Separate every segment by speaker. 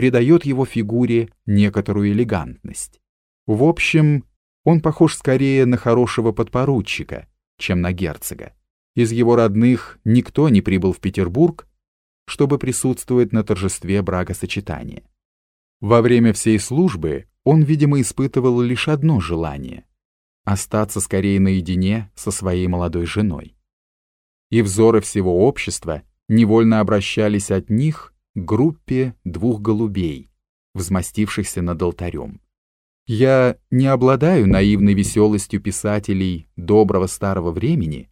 Speaker 1: придает его фигуре некоторую элегантность. В общем, он похож скорее на хорошего подпоручика, чем на герцога. Из его родных никто не прибыл в Петербург, чтобы присутствовать на торжестве бракосочетания. Во время всей службы он, видимо, испытывал лишь одно желание — остаться скорее наедине со своей молодой женой. И взоры всего общества невольно обращались от них группе двух голубей, взмастившихся над алтарем. Я не обладаю наивной веселостью писателей доброго старого времени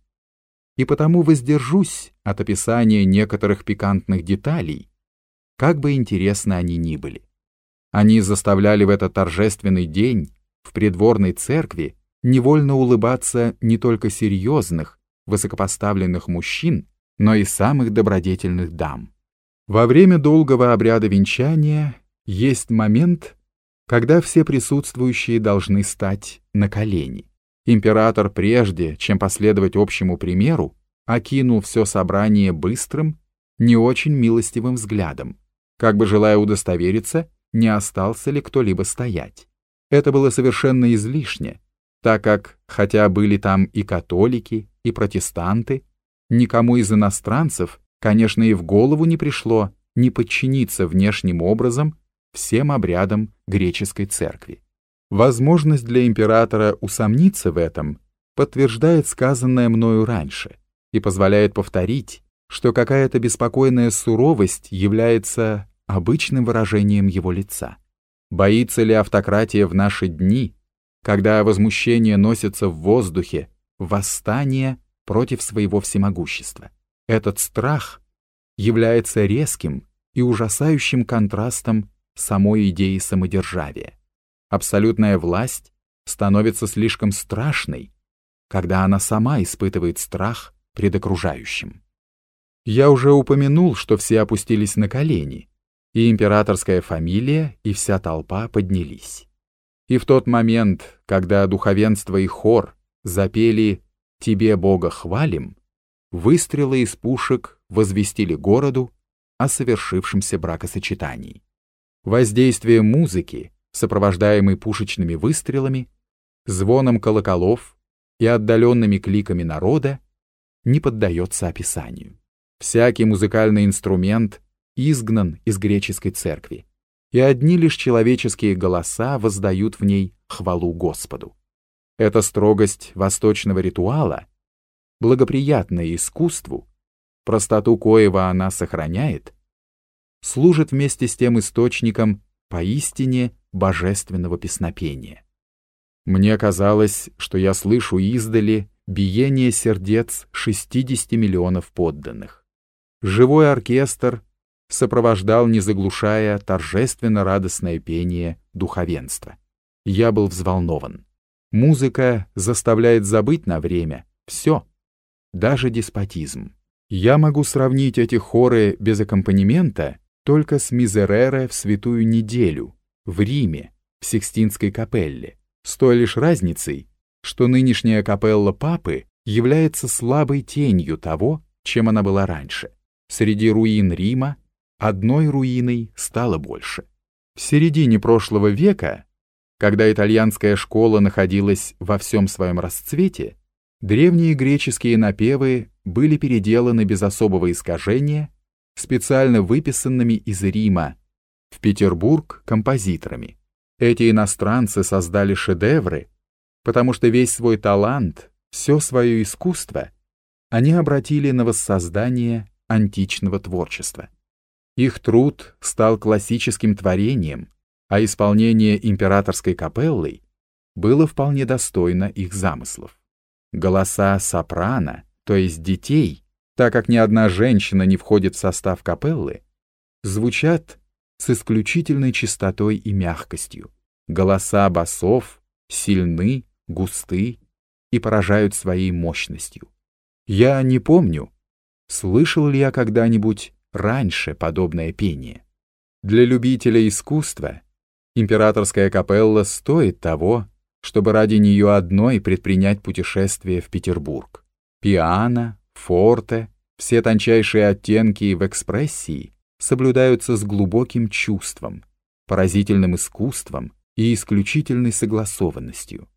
Speaker 1: и потому воздержусь от описания некоторых пикантных деталей, как бы интересны они ни были. Они заставляли в этот торжественный день в придворной церкви невольно улыбаться не только серьезных, высокопоставленных мужчин, но и самых добродетельных дам. Во время долгого обряда венчания есть момент, когда все присутствующие должны стать на колени. Император, прежде чем последовать общему примеру, окинул все собрание быстрым, не очень милостивым взглядом, как бы желая удостовериться, не остался ли кто-либо стоять. Это было совершенно излишне, так как, хотя были там и католики, и протестанты, никому из иностранцев, конечно, и в голову не пришло не подчиниться внешним образом всем обрядам греческой церкви. Возможность для императора усомниться в этом подтверждает сказанное мною раньше и позволяет повторить, что какая-то беспокойная суровость является обычным выражением его лица. Боится ли автократия в наши дни, когда возмущение носится в воздухе, восстание против своего всемогущества? Этот страх является резким и ужасающим контрастом самой идеи самодержавия. Абсолютная власть становится слишком страшной, когда она сама испытывает страх пред окружающим. Я уже упомянул, что все опустились на колени, и императорская фамилия, и вся толпа поднялись. И в тот момент, когда духовенство и хор запели «Тебе, Бога, хвалим», выстрелы из пушек возвестили городу о совершившемся бракосочетании. Воздействие музыки, сопровождаемой пушечными выстрелами, звоном колоколов и отдаленными кликами народа, не поддается описанию. Всякий музыкальный инструмент изгнан из греческой церкви, и одни лишь человеческие голоса воздают в ней хвалу Господу. Эта строгость восточного ритуала, благоприятная искусству, простоту коего она сохраняет, служит вместе с тем источником поистине божественного песнопения. Мне казалось, что я слышу издали биение сердец 60 миллионов подданных. Живой оркестр сопровождал, не заглушая, торжественно радостное пение духовенства. Я был взволнован. Музыка заставляет забыть на время все, даже деспотизм. Я могу сравнить эти хоры без аккомпанемента только с Мизерере в Святую Неделю, в Риме, в Сикстинской капелле, с той лишь разницей, что нынешняя капелла Папы является слабой тенью того, чем она была раньше. Среди руин Рима одной руиной стало больше. В середине прошлого века, когда итальянская школа находилась во всем своем расцвете, древние греческие напевы были переделаны без особого искажения, специально выписанными из Рима в Петербург композиторами. Эти иностранцы создали шедевры, потому что весь свой талант, все свое искусство они обратили на воссоздание античного творчества. Их труд стал классическим творением, а исполнение императорской капеллой было вполне достойно их замыслов. Голоса сопрано, то есть детей, так как ни одна женщина не входит в состав капеллы, звучат с исключительной чистотой и мягкостью. Голоса басов сильны, густы и поражают своей мощностью. Я не помню, слышал ли я когда-нибудь раньше подобное пение. Для любителя искусства императорская капелла стоит того, чтобы ради нее одной предпринять путешествие в Петербург. Пиано, форте, все тончайшие оттенки в экспрессии соблюдаются с глубоким чувством, поразительным искусством и исключительной согласованностью.